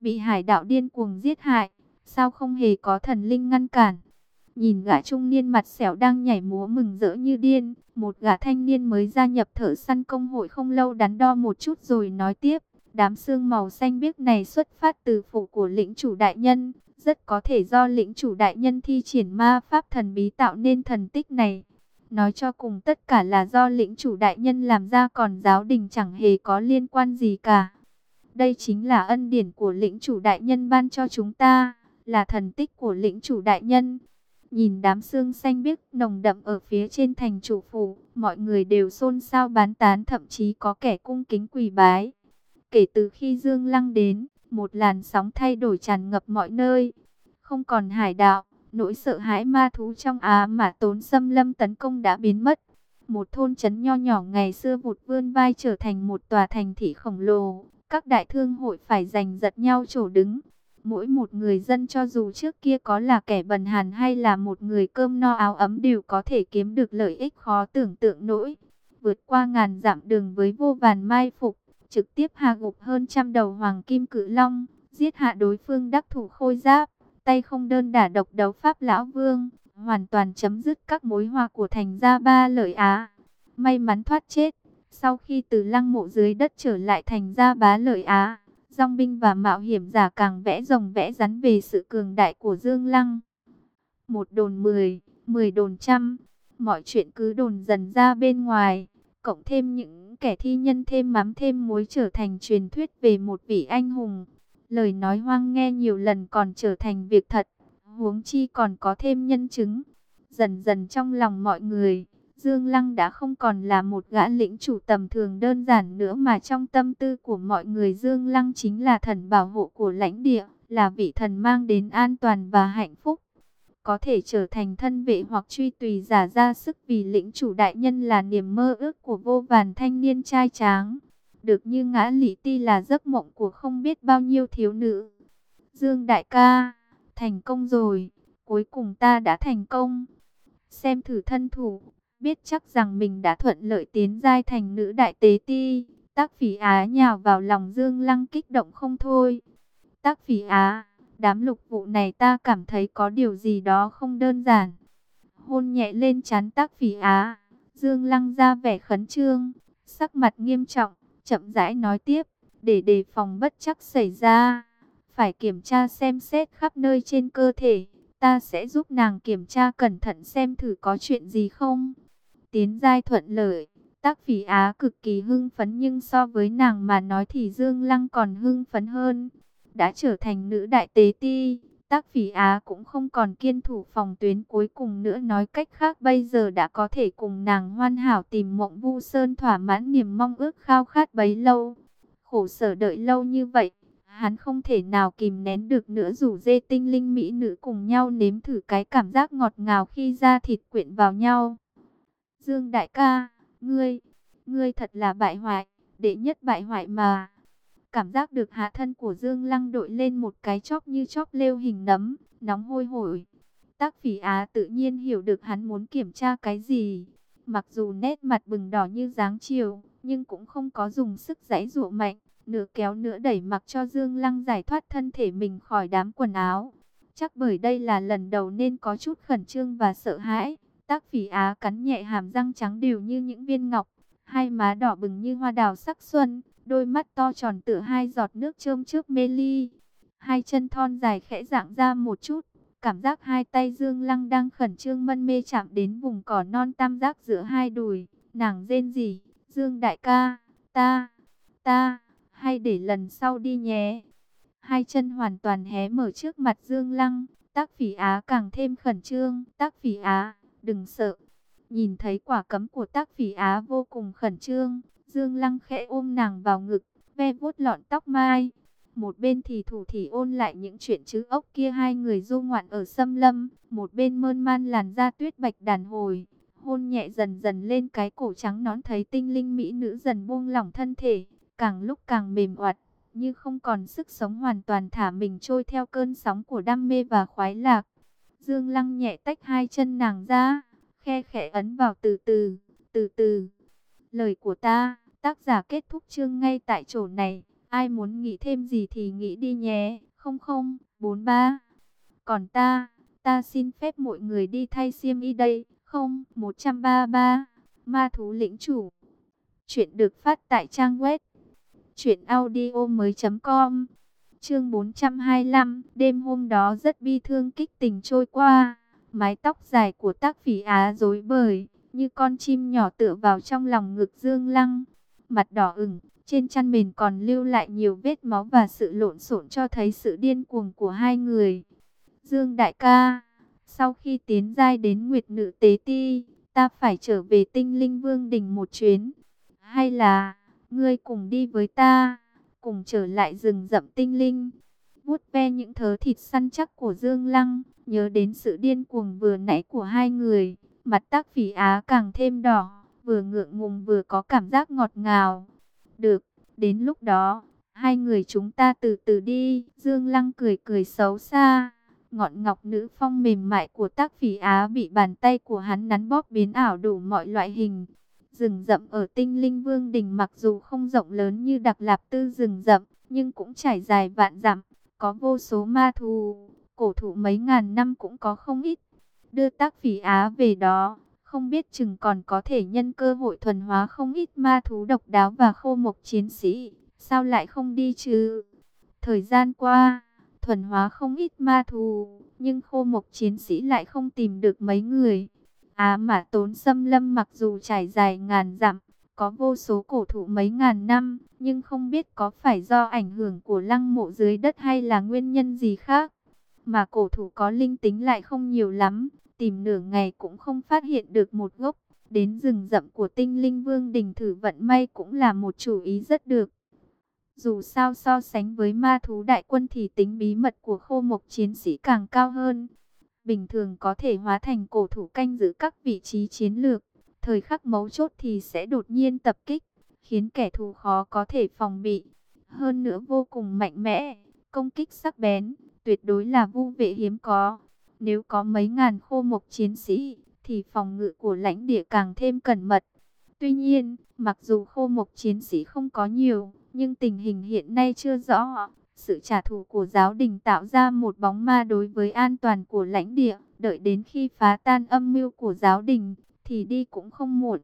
Bị hải đạo điên cuồng giết hại, sao không hề có thần linh ngăn cản. Nhìn gã trung niên mặt xẻo đang nhảy múa mừng rỡ như điên. Một gã thanh niên mới gia nhập thợ săn công hội không lâu đắn đo một chút rồi nói tiếp. Đám xương màu xanh biếc này xuất phát từ phủ của lĩnh chủ đại nhân. Rất có thể do lĩnh chủ đại nhân thi triển ma pháp thần bí tạo nên thần tích này. Nói cho cùng tất cả là do lĩnh chủ đại nhân làm ra còn giáo đình chẳng hề có liên quan gì cả. Đây chính là ân điển của lĩnh chủ đại nhân ban cho chúng ta, là thần tích của lĩnh chủ đại nhân. Nhìn đám xương xanh biếc nồng đậm ở phía trên thành chủ phủ, mọi người đều xôn xao bán tán thậm chí có kẻ cung kính quỳ bái. Kể từ khi Dương Lăng đến, một làn sóng thay đổi tràn ngập mọi nơi. Không còn hải đạo, Nỗi sợ hãi ma thú trong Á mà tốn xâm lâm tấn công đã biến mất. Một thôn trấn nho nhỏ ngày xưa vụt vươn vai trở thành một tòa thành thị khổng lồ. Các đại thương hội phải giành giật nhau chỗ đứng. Mỗi một người dân cho dù trước kia có là kẻ bần hàn hay là một người cơm no áo ấm đều có thể kiếm được lợi ích khó tưởng tượng nổi. Vượt qua ngàn dặm đường với vô vàn mai phục, trực tiếp hạ gục hơn trăm đầu hoàng kim cự long, giết hạ đối phương đắc thủ khôi giáp tay không đơn đả độc đấu Pháp Lão Vương, hoàn toàn chấm dứt các mối hoa của thành gia ba lợi Á. May mắn thoát chết, sau khi từ lăng mộ dưới đất trở lại thành gia bá lợi Á, dòng binh và mạo hiểm giả càng vẽ rồng vẽ rắn về sự cường đại của Dương Lăng. Một đồn mười, mười đồn trăm, mọi chuyện cứ đồn dần ra bên ngoài, cộng thêm những kẻ thi nhân thêm mắm thêm muối trở thành truyền thuyết về một vị anh hùng Lời nói hoang nghe nhiều lần còn trở thành việc thật, huống chi còn có thêm nhân chứng. Dần dần trong lòng mọi người, Dương Lăng đã không còn là một gã lĩnh chủ tầm thường đơn giản nữa mà trong tâm tư của mọi người Dương Lăng chính là thần bảo hộ của lãnh địa, là vị thần mang đến an toàn và hạnh phúc. Có thể trở thành thân vệ hoặc truy tùy giả ra sức vì lĩnh chủ đại nhân là niềm mơ ước của vô vàn thanh niên trai tráng. Được như ngã lý ti là giấc mộng của không biết bao nhiêu thiếu nữ. Dương đại ca, thành công rồi, cuối cùng ta đã thành công. Xem thử thân thủ, biết chắc rằng mình đã thuận lợi tiến giai thành nữ đại tế ti. Tác phỉ á nhào vào lòng Dương Lăng kích động không thôi. Tác phỉ á, đám lục vụ này ta cảm thấy có điều gì đó không đơn giản. Hôn nhẹ lên chán tác phỉ á, Dương Lăng ra vẻ khấn trương, sắc mặt nghiêm trọng, chậm rãi nói tiếp, để đề phòng bất chắc xảy ra. Phải kiểm tra xem xét khắp nơi trên cơ thể, ta sẽ giúp nàng kiểm tra cẩn thận xem thử có chuyện gì không. Tiến giai thuận lợi, tác phỉ á cực kỳ hưng phấn nhưng so với nàng mà nói thì Dương Lăng còn hưng phấn hơn. Đã trở thành nữ đại tế ti, tác phỉ á cũng không còn kiên thủ phòng tuyến cuối cùng nữa nói cách khác bây giờ đã có thể cùng nàng hoàn hảo tìm mộng vu sơn thỏa mãn niềm mong ước khao khát bấy lâu. Khổ sở đợi lâu như vậy, hắn không thể nào kìm nén được nữa dù dê tinh linh mỹ nữ cùng nhau nếm thử cái cảm giác ngọt ngào khi da thịt quyện vào nhau. Dương đại ca, ngươi, ngươi thật là bại hoại, đệ nhất bại hoại mà. Cảm giác được hạ thân của Dương Lăng đội lên một cái chóp như chóp lêu hình nấm, nóng hôi hổi. Tác phỉ á tự nhiên hiểu được hắn muốn kiểm tra cái gì. Mặc dù nét mặt bừng đỏ như dáng chiều, nhưng cũng không có dùng sức giãy dụa mạnh. Nửa kéo nửa đẩy mặc cho Dương Lăng giải thoát thân thể mình khỏi đám quần áo. Chắc bởi đây là lần đầu nên có chút khẩn trương và sợ hãi. Tác phỉ á cắn nhẹ hàm răng trắng đều như những viên ngọc. Hai má đỏ bừng như hoa đào sắc xuân đôi mắt to tròn tựa hai giọt nước trơm trước mê ly. Hai chân thon dài khẽ dạng ra một chút, cảm giác hai tay Dương Lăng đang khẩn trương mân mê chạm đến vùng cỏ non tam giác giữa hai đùi, nàng rên gì, Dương đại ca, ta, ta, hay để lần sau đi nhé. Hai chân hoàn toàn hé mở trước mặt Dương Lăng, tác phỉ á càng thêm khẩn trương, tác phỉ á, đừng sợ. Nhìn thấy quả cấm của tác phỉ á vô cùng khẩn trương, Dương Lăng khẽ ôm nàng vào ngực, ve vuốt lọn tóc mai. Một bên thì thủ thì ôn lại những chuyện chữ ốc kia hai người du ngoạn ở xâm lâm. Một bên mơn man làn da tuyết bạch đàn hồi. Hôn nhẹ dần dần lên cái cổ trắng nón thấy tinh linh mỹ nữ dần buông lỏng thân thể. Càng lúc càng mềm oặt, như không còn sức sống hoàn toàn thả mình trôi theo cơn sóng của đam mê và khoái lạc. Dương Lăng nhẹ tách hai chân nàng ra, khe khẽ ấn vào từ từ, từ từ. Lời của ta Tác giả kết thúc chương ngay tại chỗ này. Ai muốn nghĩ thêm gì thì nghĩ đi nhé. Không không, 43. Còn ta, ta xin phép mọi người đi thay xiêm y đây. Không, 133. Ma thú lĩnh chủ. Chuyện được phát tại trang web. Chuyện audio mới com. Chương 425. Đêm hôm đó rất bi thương kích tình trôi qua. Mái tóc dài của tác phỉ á rối bời. Như con chim nhỏ tựa vào trong lòng ngực dương lăng mặt đỏ ửng, trên chăn mền còn lưu lại nhiều vết máu và sự lộn xộn cho thấy sự điên cuồng của hai người. Dương đại ca, sau khi tiến giai đến Nguyệt Nữ Tế Ti, ta phải trở về tinh linh vương đình một chuyến. Hay là, ngươi cùng đi với ta, cùng trở lại rừng rậm tinh linh. vuốt ve những thớ thịt săn chắc của Dương Lăng, nhớ đến sự điên cuồng vừa nãy của hai người, mặt tác phỉ á càng thêm đỏ vừa ngượng ngùng vừa có cảm giác ngọt ngào. Được, đến lúc đó, hai người chúng ta từ từ đi. Dương Lăng cười cười xấu xa. Ngọn ngọc nữ phong mềm mại của tác phỉ Á bị bàn tay của hắn nắn bóp biến ảo đủ mọi loại hình. Rừng rậm ở tinh linh vương đình mặc dù không rộng lớn như đặc lạp tư rừng rậm, nhưng cũng trải dài vạn dặm, có vô số ma thù, cổ thụ mấy ngàn năm cũng có không ít. Đưa tác phỉ Á về đó, không biết chừng còn có thể nhân cơ hội thuần hóa không ít ma thú độc đáo và khô mộc chiến sĩ. Sao lại không đi chứ? Thời gian qua, thuần hóa không ít ma thú, nhưng khô mộc chiến sĩ lại không tìm được mấy người. Á mà tốn xâm lâm mặc dù trải dài ngàn dặm, có vô số cổ thụ mấy ngàn năm, nhưng không biết có phải do ảnh hưởng của lăng mộ dưới đất hay là nguyên nhân gì khác. Mà cổ thụ có linh tính lại không nhiều lắm, tìm nửa ngày cũng không phát hiện được một gốc. Đến rừng rậm của tinh linh vương đình thử vận may cũng là một chủ ý rất được. Dù sao so sánh với ma thú đại quân thì tính bí mật của khô mộc chiến sĩ càng cao hơn. Bình thường có thể hóa thành cổ thủ canh giữ các vị trí chiến lược. Thời khắc mấu chốt thì sẽ đột nhiên tập kích, khiến kẻ thù khó có thể phòng bị. Hơn nữa vô cùng mạnh mẽ, công kích sắc bén, tuyệt đối là vu vệ hiếm có. Nếu có mấy ngàn khô mộc chiến sĩ, thì phòng ngự của lãnh địa càng thêm cẩn mật. Tuy nhiên, mặc dù khô mộc chiến sĩ không có nhiều, nhưng tình hình hiện nay chưa rõ. Sự trả thù của giáo đình tạo ra một bóng ma đối với an toàn của lãnh địa. Đợi đến khi phá tan âm mưu của giáo đình, thì đi cũng không muộn.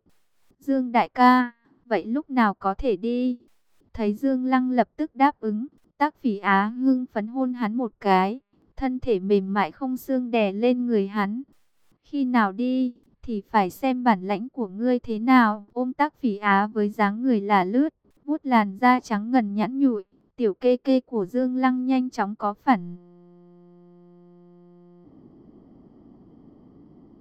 Dương đại ca, vậy lúc nào có thể đi? Thấy Dương Lăng lập tức đáp ứng, tác phỉ á hưng phấn hôn hắn một cái. Thân thể mềm mại không xương đè lên người hắn. Khi nào đi, thì phải xem bản lãnh của ngươi thế nào. Ôm tác phỉ á với dáng người là lướt, vuốt làn da trắng ngần nhẵn nhụi. Tiểu kê kê của Dương Lăng nhanh chóng có phản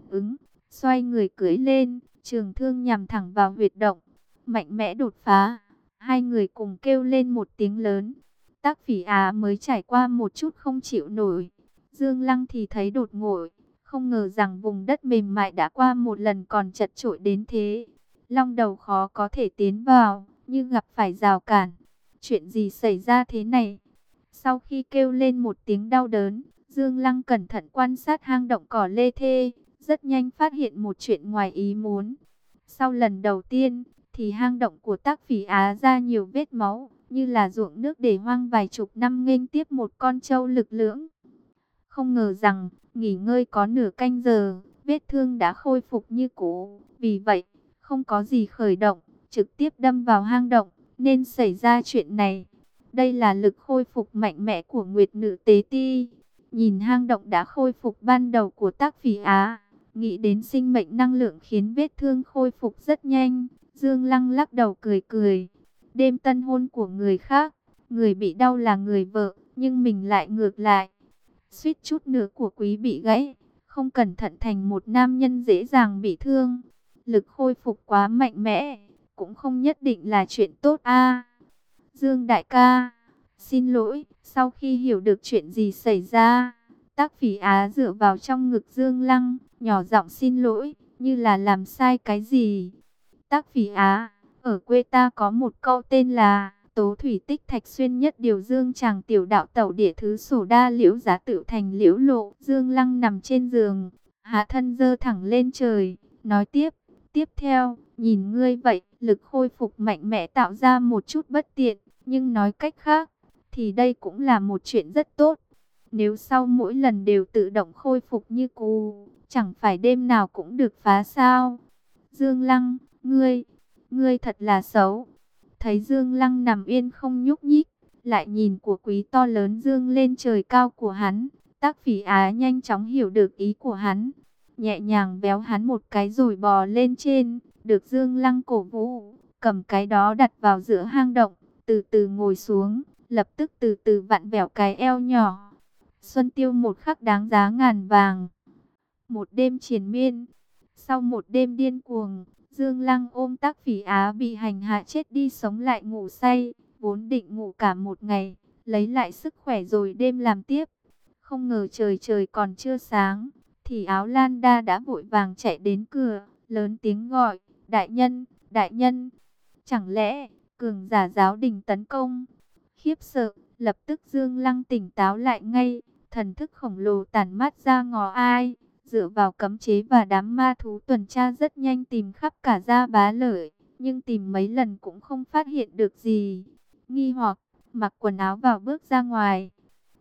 ứng, xoay người cưỡi lên, trường thương nhằm thẳng vào huyệt động, mạnh mẽ đột phá. Hai người cùng kêu lên một tiếng lớn. Tác phỉ á mới trải qua một chút không chịu nổi. Dương Lăng thì thấy đột ngột, không ngờ rằng vùng đất mềm mại đã qua một lần còn chật trội đến thế. Long đầu khó có thể tiến vào, nhưng gặp phải rào cản. Chuyện gì xảy ra thế này? Sau khi kêu lên một tiếng đau đớn, Dương Lăng cẩn thận quan sát hang động cỏ lê thê, rất nhanh phát hiện một chuyện ngoài ý muốn. Sau lần đầu tiên, thì hang động của tác phỉ Á ra nhiều vết máu, như là ruộng nước để hoang vài chục năm nghênh tiếp một con trâu lực lưỡng. Không ngờ rằng, nghỉ ngơi có nửa canh giờ, vết thương đã khôi phục như cũ. Vì vậy, không có gì khởi động, trực tiếp đâm vào hang động, nên xảy ra chuyện này. Đây là lực khôi phục mạnh mẽ của Nguyệt Nữ Tế Ti. Nhìn hang động đã khôi phục ban đầu của tác phỉ Á, nghĩ đến sinh mệnh năng lượng khiến vết thương khôi phục rất nhanh. Dương Lăng lắc đầu cười cười. Đêm tân hôn của người khác, người bị đau là người vợ, nhưng mình lại ngược lại. Suýt chút nữa của quý bị gãy, không cẩn thận thành một nam nhân dễ dàng bị thương. Lực khôi phục quá mạnh mẽ, cũng không nhất định là chuyện tốt a. Dương đại ca, xin lỗi, sau khi hiểu được chuyện gì xảy ra, tác phỉ á dựa vào trong ngực Dương Lăng, nhỏ giọng xin lỗi, như là làm sai cái gì. Tác phỉ á, ở quê ta có một câu tên là Tố thủy tích thạch xuyên nhất điều dương chàng tiểu đạo tẩu địa thứ sổ đa liễu giá tự thành liễu lộ. Dương lăng nằm trên giường, hạ thân dơ thẳng lên trời, nói tiếp, tiếp theo, nhìn ngươi vậy, lực khôi phục mạnh mẽ tạo ra một chút bất tiện, nhưng nói cách khác, thì đây cũng là một chuyện rất tốt. Nếu sau mỗi lần đều tự động khôi phục như cũ, chẳng phải đêm nào cũng được phá sao. Dương Lăng, ngươi, ngươi thật là xấu. Thấy Dương Lăng nằm yên không nhúc nhích, lại nhìn của quý to lớn dương lên trời cao của hắn. Tác phỉ á nhanh chóng hiểu được ý của hắn. Nhẹ nhàng béo hắn một cái rồi bò lên trên, được Dương Lăng cổ vũ, cầm cái đó đặt vào giữa hang động, từ từ ngồi xuống, lập tức từ từ vặn vẹo cái eo nhỏ. Xuân tiêu một khắc đáng giá ngàn vàng. Một đêm triền miên, sau một đêm điên cuồng, Dương Lăng ôm tác phỉ á bị hành hạ chết đi sống lại ngủ say, vốn định ngủ cả một ngày, lấy lại sức khỏe rồi đêm làm tiếp. Không ngờ trời trời còn chưa sáng, thì áo Lan Đa đã vội vàng chạy đến cửa, lớn tiếng gọi, đại nhân, đại nhân. Chẳng lẽ, cường giả giáo đình tấn công? Khiếp sợ, lập tức Dương Lăng tỉnh táo lại ngay, thần thức khổng lồ tản mát ra ngò ai dựa vào cấm chế và đám ma thú tuần tra rất nhanh tìm khắp cả gia bá lợi, nhưng tìm mấy lần cũng không phát hiện được gì. Nghi hoặc, mặc quần áo vào bước ra ngoài.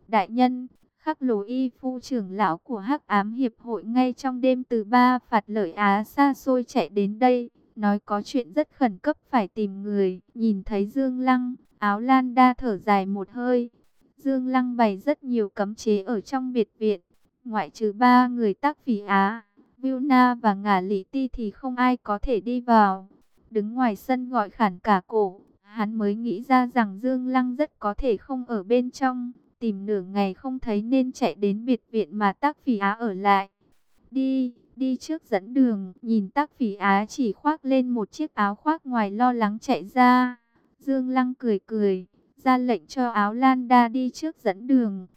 Đại nhân, khắc lồ y phu trưởng lão của hắc ám hiệp hội ngay trong đêm từ ba phạt lợi Á xa xôi chạy đến đây, nói có chuyện rất khẩn cấp phải tìm người. Nhìn thấy Dương Lăng, áo lan đa thở dài một hơi. Dương Lăng bày rất nhiều cấm chế ở trong biệt viện Ngoại trừ ba người tác phỉ Á, Vilna và ngả lý ti thì không ai có thể đi vào. Đứng ngoài sân gọi khản cả cổ, hắn mới nghĩ ra rằng Dương Lăng rất có thể không ở bên trong. Tìm nửa ngày không thấy nên chạy đến biệt viện mà tác phỉ Á ở lại. Đi, đi trước dẫn đường, nhìn tác phỉ á chỉ khoác lên một chiếc áo khoác ngoài lo lắng chạy ra. Dương Lăng cười cười, ra lệnh cho áo Lan Đa đi trước dẫn đường.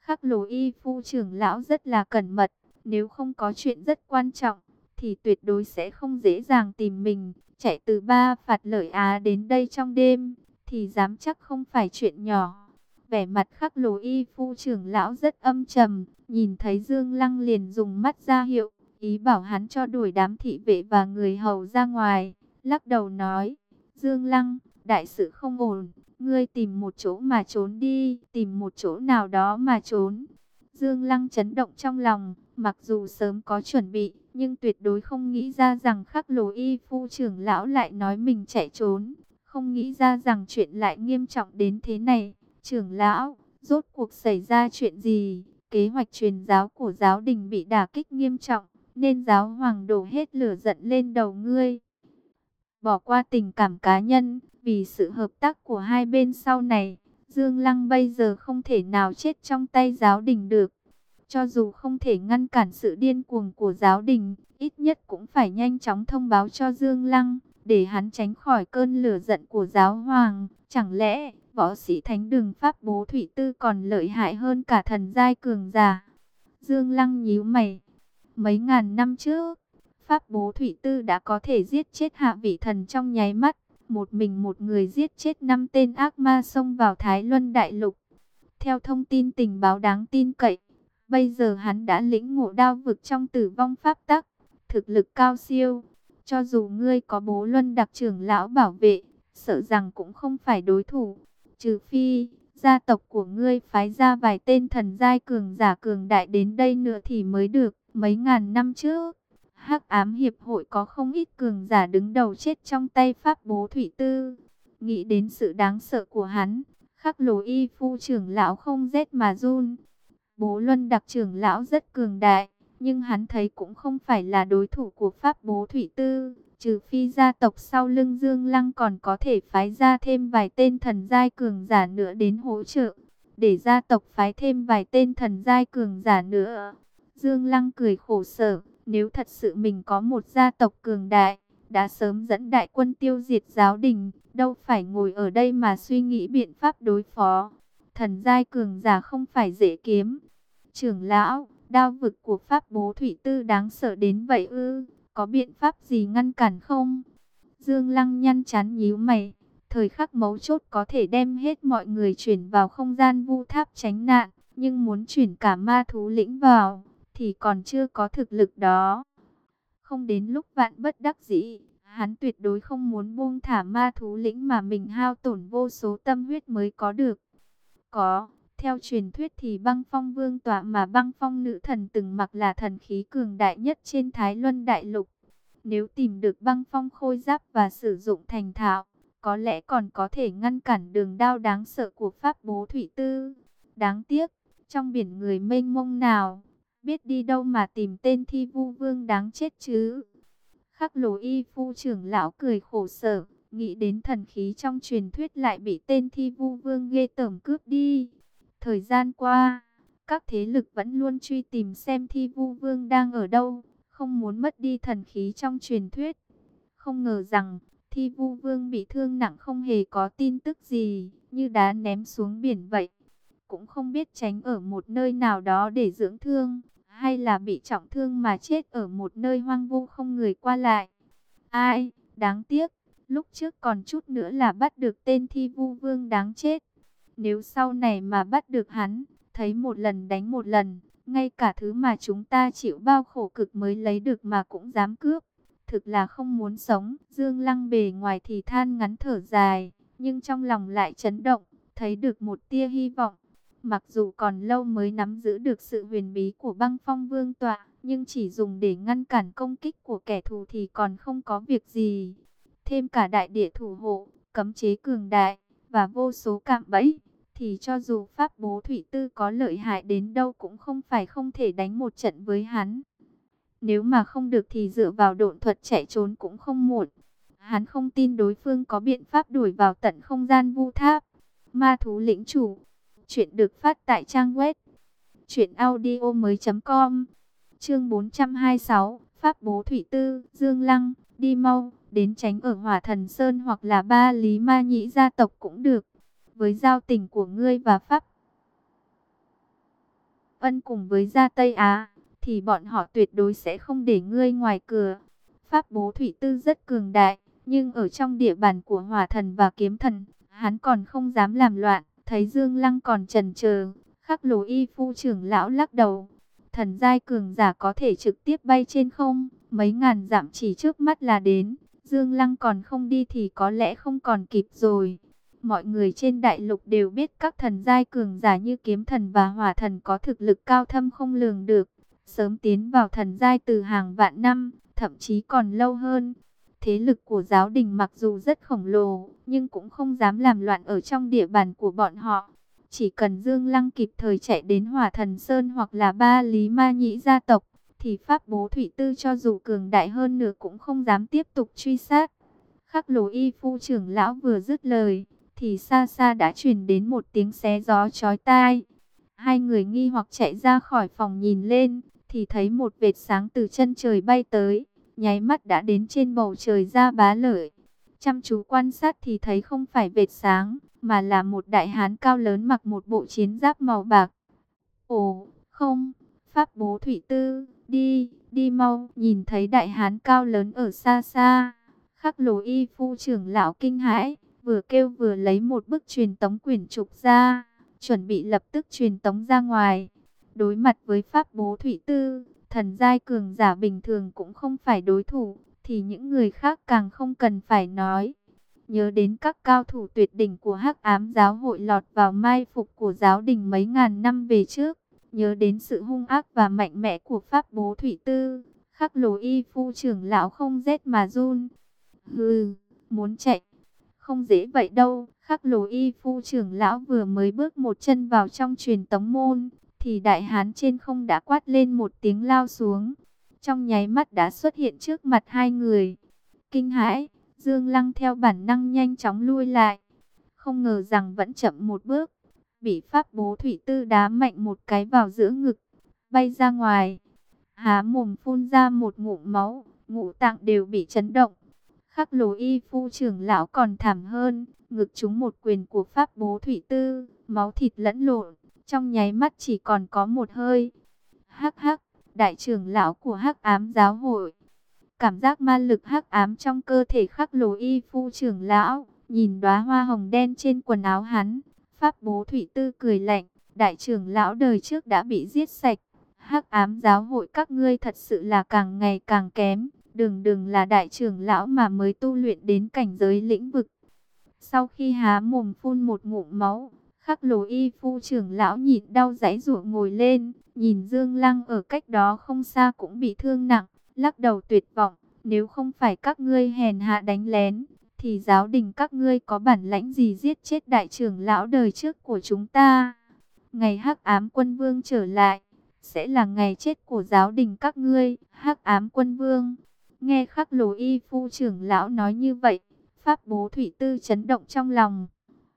Khắc lồ y phu trưởng lão rất là cẩn mật, nếu không có chuyện rất quan trọng, thì tuyệt đối sẽ không dễ dàng tìm mình. Chạy từ ba phạt lợi Á đến đây trong đêm, thì dám chắc không phải chuyện nhỏ. Vẻ mặt khắc lồ y phu trưởng lão rất âm trầm, nhìn thấy Dương Lăng liền dùng mắt ra hiệu, ý bảo hắn cho đuổi đám thị vệ và người hầu ra ngoài. Lắc đầu nói, Dương Lăng, đại sự không ổn, ngươi tìm một chỗ mà trốn đi, tìm một chỗ nào đó mà trốn. Dương Lăng chấn động trong lòng, mặc dù sớm có chuẩn bị, nhưng tuyệt đối không nghĩ ra rằng khắc lồ y phu trưởng lão lại nói mình chạy trốn. Không nghĩ ra rằng chuyện lại nghiêm trọng đến thế này. Trưởng lão, rốt cuộc xảy ra chuyện gì? Kế hoạch truyền giáo của giáo đình bị đả kích nghiêm trọng, nên giáo hoàng đổ hết lửa giận lên đầu ngươi. Bỏ qua tình cảm cá nhân, vì sự hợp tác của hai bên sau này, Dương Lăng bây giờ không thể nào chết trong tay giáo đình được. Cho dù không thể ngăn cản sự điên cuồng của giáo đình, ít nhất cũng phải nhanh chóng thông báo cho Dương Lăng, để hắn tránh khỏi cơn lửa giận của giáo hoàng. Chẳng lẽ, võ sĩ thánh đường Pháp bố Thủy Tư còn lợi hại hơn cả thần giai cường giả? Dương Lăng nhíu mày. Mấy ngàn năm trước, Pháp bố Thủy Tư đã có thể giết chết hạ vị thần trong nháy mắt. Một mình một người giết chết năm tên ác ma xông vào Thái Luân Đại Lục. Theo thông tin tình báo đáng tin cậy, bây giờ hắn đã lĩnh ngộ đao vực trong tử vong pháp tắc, thực lực cao siêu. Cho dù ngươi có bố luân đặc trưởng lão bảo vệ, sợ rằng cũng không phải đối thủ. Trừ phi, gia tộc của ngươi phái ra vài tên thần giai cường giả cường đại đến đây nữa thì mới được. Mấy ngàn năm trước, hắc ám hiệp hội có không ít cường giả đứng đầu chết trong tay pháp bố thủy tư. Nghĩ đến sự đáng sợ của hắn, khắc lồ y phu trưởng lão không rét mà run. Bố luân đặc trưởng lão rất cường đại, nhưng hắn thấy cũng không phải là đối thủ của Pháp Bố Thủy Tư, trừ phi gia tộc sau lưng Dương Lăng còn có thể phái ra thêm vài tên thần giai cường giả nữa đến hỗ trợ, để gia tộc phái thêm vài tên thần giai cường giả nữa. Dương Lăng cười khổ sở, nếu thật sự mình có một gia tộc cường đại, đã sớm dẫn đại quân tiêu diệt giáo đình, đâu phải ngồi ở đây mà suy nghĩ biện pháp đối phó. Thần giai cường giả không phải dễ kiếm. Trưởng lão, Đao vực của Pháp bố Thủy Tư đáng sợ đến vậy ư, có biện pháp gì ngăn cản không? Dương Lăng nhăn chán nhíu mày, thời khắc mấu chốt có thể đem hết mọi người chuyển vào không gian vu tháp tránh nạn, nhưng muốn chuyển cả ma thú lĩnh vào, thì còn chưa có thực lực đó. Không đến lúc vạn bất đắc dĩ, hắn tuyệt đối không muốn buông thả ma thú lĩnh mà mình hao tổn vô số tâm huyết mới có được. Có, theo truyền thuyết thì băng phong vương tọa mà băng phong nữ thần từng mặc là thần khí cường đại nhất trên Thái Luân Đại Lục. Nếu tìm được băng phong khôi giáp và sử dụng thành thạo, có lẽ còn có thể ngăn cản đường đao đáng sợ của Pháp Bố Thủy Tư. Đáng tiếc, trong biển người mênh mông nào, biết đi đâu mà tìm tên thi vu vương đáng chết chứ. Khắc lồ y phu trưởng lão cười khổ sở, nghĩ đến thần khí trong truyền thuyết lại bị tên thi vu vương ghê tởm cướp đi. Thời gian qua, các thế lực vẫn luôn truy tìm xem thi vu vương đang ở đâu, không muốn mất đi thần khí trong truyền thuyết. Không ngờ rằng, thi vu vương bị thương nặng không hề có tin tức gì, như đá ném xuống biển vậy. Cũng không biết tránh ở một nơi nào đó để dưỡng thương, hay là bị trọng thương mà chết ở một nơi hoang vu không người qua lại. Ai, đáng tiếc, lúc trước còn chút nữa là bắt được tên thi vu vương đáng chết. Nếu sau này mà bắt được hắn, thấy một lần đánh một lần, ngay cả thứ mà chúng ta chịu bao khổ cực mới lấy được mà cũng dám cướp. Thực là không muốn sống, Dương Lăng bề ngoài thì than ngắn thở dài, nhưng trong lòng lại chấn động, thấy được một tia hy vọng. Mặc dù còn lâu mới nắm giữ được sự huyền bí của băng phong vương tọa, nhưng chỉ dùng để ngăn cản công kích của kẻ thù thì còn không có việc gì. Thêm cả đại địa thủ hộ, cấm chế cường đại, và vô số cạm bẫy, thì cho dù Pháp Bố Thủy Tư có lợi hại đến đâu cũng không phải không thể đánh một trận với hắn. Nếu mà không được thì dựa vào độn thuật chạy trốn cũng không muộn. Hắn không tin đối phương có biện pháp đuổi vào tận không gian vu tháp. Ma thú lĩnh chủ. Chuyện được phát tại trang web. Chuyện audio mới com. Chương 426. Pháp Bố Thủy Tư, Dương Lăng, đi mau, đến tránh ở Hỏa Thần Sơn hoặc là ba Lý Ma Nhĩ gia tộc cũng được. Với giao tình của ngươi và Pháp Ân cùng với gia Tây Á, thì bọn họ tuyệt đối sẽ không để ngươi ngoài cửa. Pháp Bố Thủy Tư rất cường đại, nhưng ở trong địa bàn của Hỏa Thần và Kiếm Thần, hắn còn không dám làm loạn. Thấy Dương Lăng còn trần chờ, khắc lồ y phu trưởng lão lắc đầu. Thần giai cường giả có thể trực tiếp bay trên không, mấy ngàn dặm chỉ trước mắt là đến. Dương Lăng còn không đi thì có lẽ không còn kịp rồi. Mọi người trên đại lục đều biết các thần giai cường giả như kiếm thần và hỏa thần có thực lực cao thâm không lường được. Sớm tiến vào thần giai từ hàng vạn năm, thậm chí còn lâu hơn. Thế lực của giáo đình mặc dù rất khổng lồ, nhưng cũng không dám làm loạn ở trong địa bàn của bọn họ. Chỉ cần Dương Lăng kịp thời chạy đến Hỏa Thần Sơn hoặc là ba Lý Ma Nhĩ gia tộc, thì Pháp Bố Thủy Tư cho dù cường đại hơn nữa cũng không dám tiếp tục truy sát. Khắc lồ y phu trưởng lão vừa dứt lời, thì xa xa đã truyền đến một tiếng xé gió chói tai. Hai người nghi hoặc chạy ra khỏi phòng nhìn lên, thì thấy một vệt sáng từ chân trời bay tới, nháy mắt đã đến trên bầu trời ra bá lợi. Chăm chú quan sát thì thấy không phải vệt sáng, mà là một đại hán cao lớn mặc một bộ chiến giáp màu bạc. Ồ, không, Pháp bố thủy tư, đi, đi mau, nhìn thấy đại hán cao lớn ở xa xa. Khắc lồ y phu trưởng lão kinh hãi, vừa kêu vừa lấy một bức truyền tống quyển trục ra, chuẩn bị lập tức truyền tống ra ngoài. Đối mặt với Pháp bố thủy tư, thần giai cường giả bình thường cũng không phải đối thủ, thì những người khác càng không cần phải nói. Nhớ đến các cao thủ tuyệt đỉnh của hắc ám giáo hội lọt vào mai phục của giáo đình mấy ngàn năm về trước. Nhớ đến sự hung ác và mạnh mẽ của Pháp bố Thủy Tư. Khắc lồ y phu trưởng lão không rét mà run. Hừ, muốn chạy. Không dễ vậy đâu. Khắc lồ y phu trưởng lão vừa mới bước một chân vào trong truyền tống môn. Thì đại hán trên không đã quát lên một tiếng lao xuống. Trong nháy mắt đã xuất hiện trước mặt hai người. Kinh hãi Dương Lăng theo bản năng nhanh chóng lui lại. Không ngờ rằng vẫn chậm một bước. Bị pháp bố thủy tư đá mạnh một cái vào giữa ngực. Bay ra ngoài. Há mồm phun ra một ngụm máu. Ngũ tạng đều bị chấn động. Khắc lồ y phu trưởng lão còn thảm hơn. Ngực chúng một quyền của pháp bố thủy tư. Máu thịt lẫn lộn. Trong nháy mắt chỉ còn có một hơi. Hắc hắc. Đại trưởng lão của hắc ám giáo hội Cảm giác ma lực hắc ám trong cơ thể khắc lồ y phu trưởng lão, nhìn đóa hoa hồng đen trên quần áo hắn. Pháp bố thủy tư cười lạnh, đại trưởng lão đời trước đã bị giết sạch. hắc ám giáo hội các ngươi thật sự là càng ngày càng kém. Đừng đừng là đại trưởng lão mà mới tu luyện đến cảnh giới lĩnh vực. Sau khi há mồm phun một ngụm máu, khắc lồ y phu trưởng lão nhịn đau giãy giụa ngồi lên, nhìn Dương Lăng ở cách đó không xa cũng bị thương nặng lắc đầu tuyệt vọng, nếu không phải các ngươi hèn hạ đánh lén, thì giáo đình các ngươi có bản lãnh gì giết chết đại trưởng lão đời trước của chúng ta. Ngày hắc ám quân vương trở lại, sẽ là ngày chết của giáo đình các ngươi, hắc ám quân vương. Nghe khắc lồ y phu trưởng lão nói như vậy, pháp bố thủy tư chấn động trong lòng.